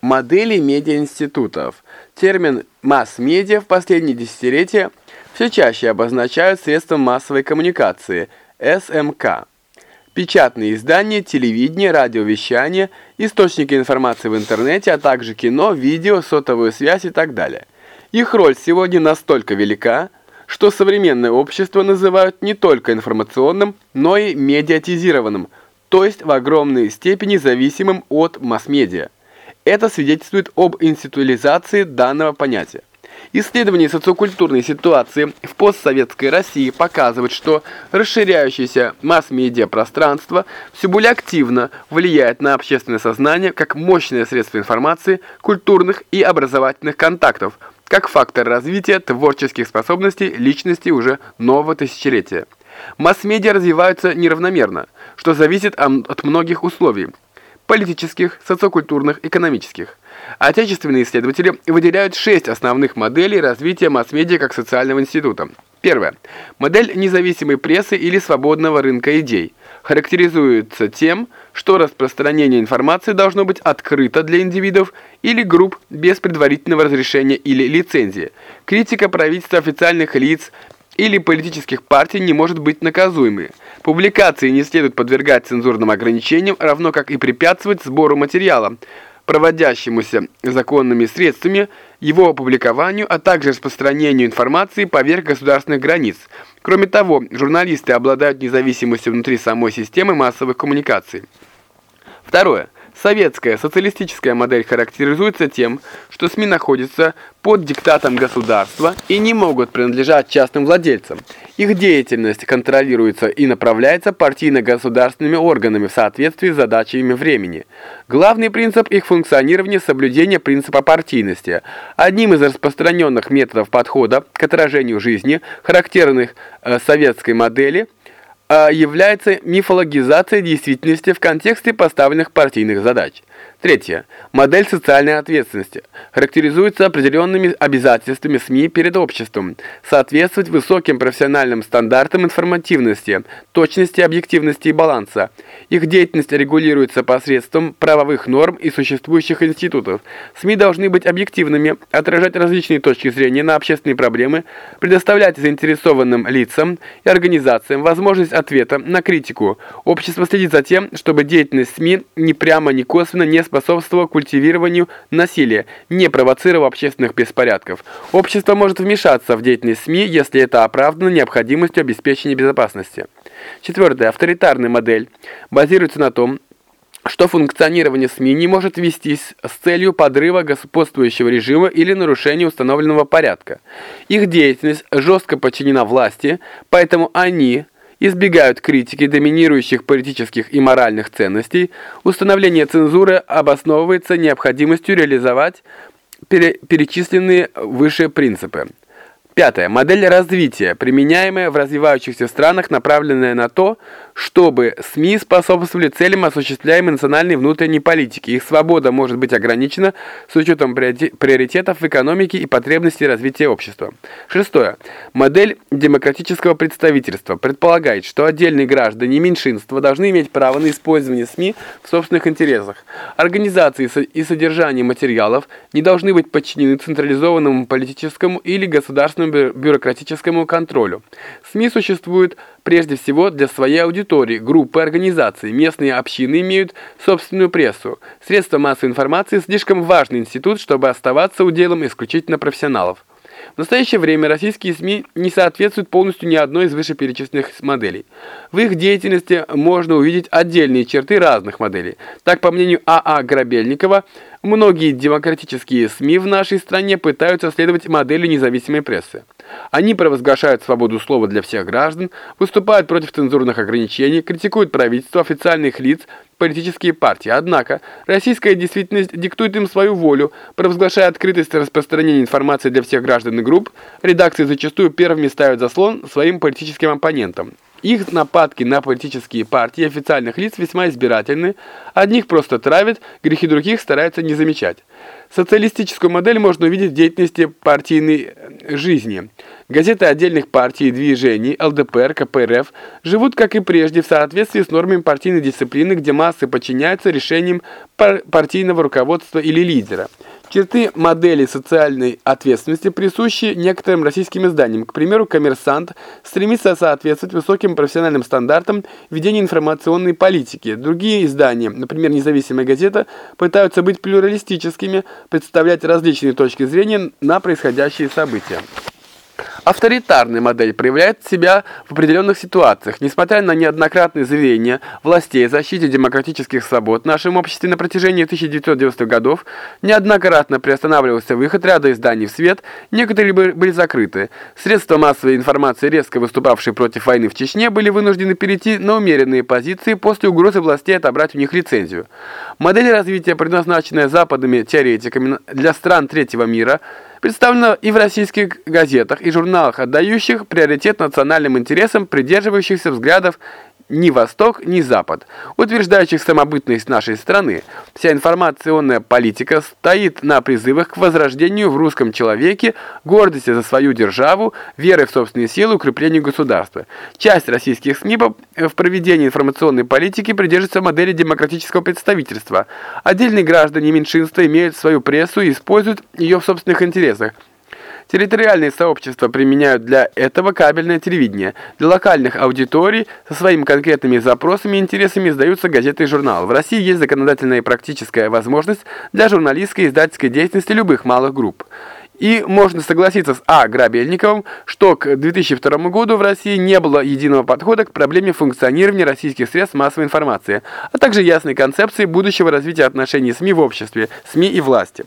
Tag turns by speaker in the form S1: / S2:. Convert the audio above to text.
S1: Модели медиаинститутов. Термин «масс-медиа» в последние десятилетия все чаще обозначают средства массовой коммуникации – СМК. Печатные издания, телевидение, радиовещание, источники информации в интернете, а также кино, видео, сотовую связь и так далее. Их роль сегодня настолько велика, что современное общество называют не только информационным, но и медиатизированным, то есть в огромной степени зависимым от масс-медиа. Это свидетельствует об институализации данного понятия. Исследование социокультурной ситуации в постсоветской России показывает, что расширяющееся масс-медиа пространство все более активно влияет на общественное сознание как мощное средство информации, культурных и образовательных контактов, как фактор развития творческих способностей личности уже нового тысячелетия. Масс-медиа развиваются неравномерно, что зависит от многих условий – политических, социокультурных, экономических. Отечественные исследователи выделяют шесть основных моделей развития масс-медиа как социального института. Первое. Модель независимой прессы или свободного рынка идей. Характеризуется тем, что распространение информации должно быть открыто для индивидов или групп без предварительного разрешения или лицензии. Критика правительства официальных лиц или политических партий не может быть наказуемой. Публикации не следует подвергать цензурным ограничениям, равно как и препятствовать сбору материала – проводящемуся законными средствами, его опубликованию, а также распространению информации поверх государственных границ. Кроме того, журналисты обладают независимостью внутри самой системы массовых коммуникаций. Второе. Советская социалистическая модель характеризуется тем, что СМИ находятся под диктатом государства и не могут принадлежать частным владельцам. Их деятельность контролируется и направляется партийно-государственными органами в соответствии с задачами времени. Главный принцип их функционирования – соблюдение принципа партийности. Одним из распространенных методов подхода к отражению жизни, характерных э, советской модели – является мифологизация действительности в контексте поставленных партийных задач. Третье. Модель социальной ответственности характеризуется определенными обязательствами СМИ перед обществом, соответствовать высоким профессиональным стандартам информативности, точности, объективности и баланса. Их деятельность регулируется посредством правовых норм и существующих институтов. СМИ должны быть объективными, отражать различные точки зрения на общественные проблемы, предоставлять заинтересованным лицам и организациям возможность ответа на критику. Общество следит за тем, чтобы деятельность СМИ ни прямо, ни косвенно не способствовало культивированию насилия, не провоцировав общественных беспорядков. Общество может вмешаться в деятельность СМИ, если это оправдано необходимостью обеспечения безопасности. Четвертая. Авторитарная модель базируется на том, что функционирование СМИ не может вестись с целью подрыва господствующего режима или нарушения установленного порядка. Их деятельность жестко подчинена власти, поэтому они избегают критики доминирующих политических и моральных ценностей, установление цензуры обосновывается необходимостью реализовать перечисленные выше принципы. Пятое. Модель развития, применяемая в развивающихся странах, направленная на то, чтобы СМИ способствовали целям осуществляемой национальной внутренней политики. Их свобода может быть ограничена с учетом приоритетов в экономике и потребностей развития общества. Шестое. Модель демократического представительства предполагает, что отдельные граждане и меньшинства должны иметь право на использование СМИ в собственных интересах. Организации и содержание материалов не должны быть подчинены централизованному политическому или государственному бюрократическому контролю. СМИ существуют прежде всего для своей аудитории, группы, организаций. Местные общины имеют собственную прессу. Средства массовой информации – слишком важный институт, чтобы оставаться уделом исключительно профессионалов. В настоящее время российские СМИ не соответствуют полностью ни одной из вышеперечисленных моделей. В их деятельности можно увидеть отдельные черты разных моделей. Так, по мнению А.А. А Грабельникова, многие демократические СМИ в нашей стране пытаются следовать модели независимой прессы. Они провозглашают свободу слова для всех граждан, выступают против цензурных ограничений, критикуют правительство, официальных лиц, политические партии. Однако, российская действительность диктует им свою волю, провозглашая открытость распространения информации для всех граждан и групп, редакции зачастую первыми ставят заслон своим политическим оппонентам. Их нападки на политические партии официальных лиц весьма избирательны, одних просто травят, грехи других стараются не замечать. Социалистическую модель можно увидеть в деятельности партийной жизни. Газеты отдельных партий и движений, ЛДПР, КПРФ, живут, как и прежде, в соответствии с нормами партийной дисциплины, где массы подчиняются решениям партийного руководства или лидера. Черты модели социальной ответственности присущи некоторым российским изданиям. К примеру, «Коммерсант» стремится соответствовать высоким профессиональным стандартам ведения информационной политики. Другие издания, например, «Независимая газета», пытаются быть плюралистическими, представлять различные точки зрения на происходящие события. Авторитарная модель проявляет себя в определенных ситуациях. Несмотря на неоднократные заверения властей о защите демократических свобод в нашем обществе на протяжении 1990-х годов, неоднократно приостанавливался выход ряда изданий в свет, некоторые были закрыты. Средства массовой информации, резко выступавшие против войны в Чечне, были вынуждены перейти на умеренные позиции после угрозы властей отобрать у них лицензию. Модель развития, предназначенная западными теоретиками для стран третьего мира – представлена и в российских газетах и журналах, отдающих приоритет национальным интересам, придерживающихся взглядов ни Восток, ни Запад, утверждающих самобытность нашей страны. Вся информационная политика стоит на призывах к возрождению в русском человеке гордости за свою державу, веры в собственные силы, укреплению государства. Часть российских СМИ в проведении информационной политики придерживается модели демократического представительства. Отдельные граждане меньшинства имеют свою прессу и используют ее в собственных интересах. Территориальные сообщества применяют для этого кабельное телевидение. Для локальных аудиторий со своими конкретными запросами и интересами издаются газеты и журналы. В России есть законодательная и практическая возможность для журналистской и издательской деятельности любых малых групп. И можно согласиться с А. Грабельниковым, что к 2002 году в России не было единого подхода к проблеме функционирования российских средств массовой информации, а также ясной концепции будущего развития отношений СМИ в обществе, СМИ и власти.